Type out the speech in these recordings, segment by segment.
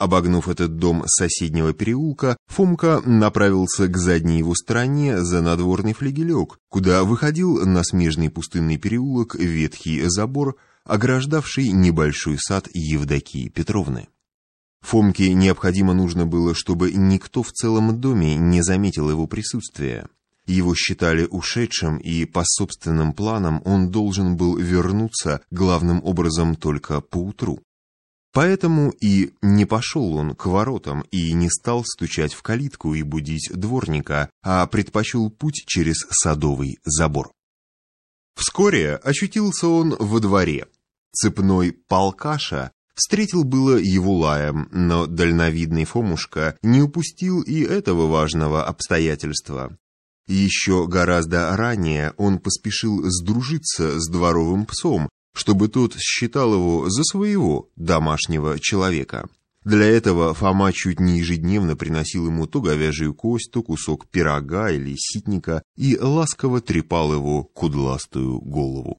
Обогнув этот дом соседнего переулка, Фомка направился к задней его стороне за надворный флигелек, куда выходил на смежный пустынный переулок ветхий забор, ограждавший небольшой сад Евдокии Петровны. Фомке необходимо нужно было, чтобы никто в целом доме не заметил его присутствия. Его считали ушедшим, и по собственным планам он должен был вернуться главным образом только поутру. Поэтому и не пошел он к воротам и не стал стучать в калитку и будить дворника, а предпочел путь через садовый забор. Вскоре ощутился он во дворе. Цепной полкаша встретил было его лаем, но дальновидный Фомушка не упустил и этого важного обстоятельства. Еще гораздо ранее он поспешил сдружиться с дворовым псом, чтобы тот считал его за своего домашнего человека. Для этого Фома чуть не ежедневно приносил ему то говяжью кость, то кусок пирога или ситника и ласково трепал его кудластую голову.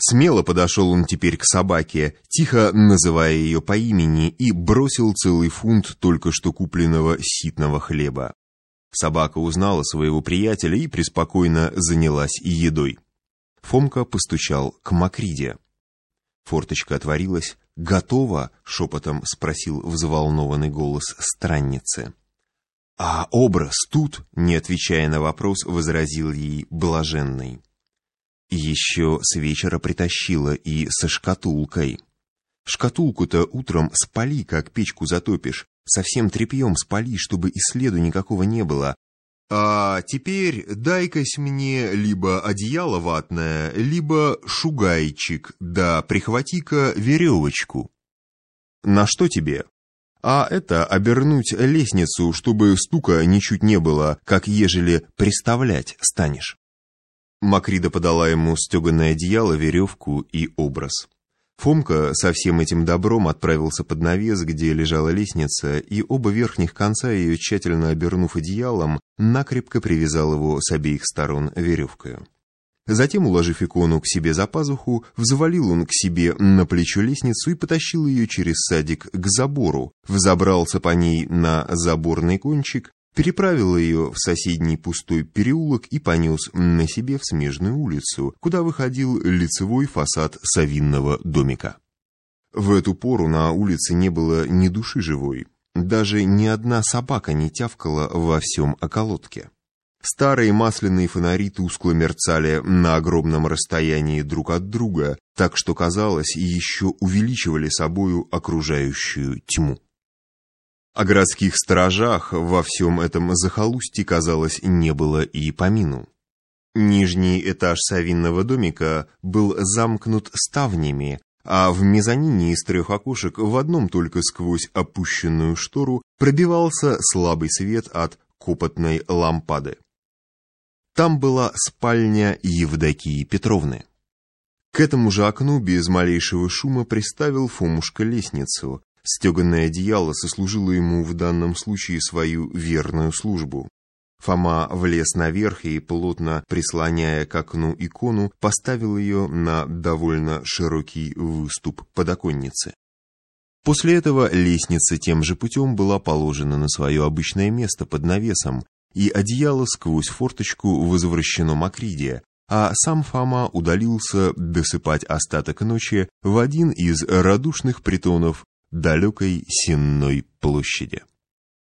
Смело подошел он теперь к собаке, тихо называя ее по имени, и бросил целый фунт только что купленного ситного хлеба. Собака узнала своего приятеля и преспокойно занялась едой. Фомка постучал к Макриде. Форточка отворилась. «Готово?» — шепотом спросил взволнованный голос странницы. «А образ тут?» — не отвечая на вопрос, возразил ей блаженный. Еще с вечера притащила и со шкатулкой. Шкатулку-то утром спали, как печку затопишь, совсем тряпьем спали, чтобы и следу никакого не было, а теперь дай-кась мне либо одеяло ватное, либо шугайчик, да прихвати-ка веревочку. На что тебе? А это обернуть лестницу, чтобы стука ничуть не было, как ежели приставлять станешь. Макрида подала ему стеганое одеяло, веревку и образ. Фомка со всем этим добром отправился под навес, где лежала лестница, и оба верхних конца ее, тщательно обернув одеялом, накрепко привязал его с обеих сторон веревкой. Затем, уложив икону к себе за пазуху, взвалил он к себе на плечо лестницу и потащил ее через садик к забору, взобрался по ней на заборный кончик переправил ее в соседний пустой переулок и понес на себе в смежную улицу, куда выходил лицевой фасад совинного домика. В эту пору на улице не было ни души живой, даже ни одна собака не тявкала во всем околотке. Старые масляные фонари тускло мерцали на огромном расстоянии друг от друга, так что, казалось, еще увеличивали собою окружающую тьму. О городских сторожах во всем этом захолустье, казалось, не было и помину. Нижний этаж совинного домика был замкнут ставнями, а в мезонине из трех окошек в одном только сквозь опущенную штору пробивался слабый свет от копотной лампады. Там была спальня Евдокии Петровны. К этому же окну без малейшего шума приставил Фомушка лестницу, Стеганное одеяло сослужило ему в данном случае свою верную службу. Фома влез наверх и, плотно прислоняя к окну икону, поставил ее на довольно широкий выступ подоконницы. После этого лестница тем же путем была положена на свое обычное место под навесом, и одеяло сквозь форточку возвращено Макриде, а сам Фома удалился досыпать остаток ночи в один из радушных притонов далекой Сенной площади.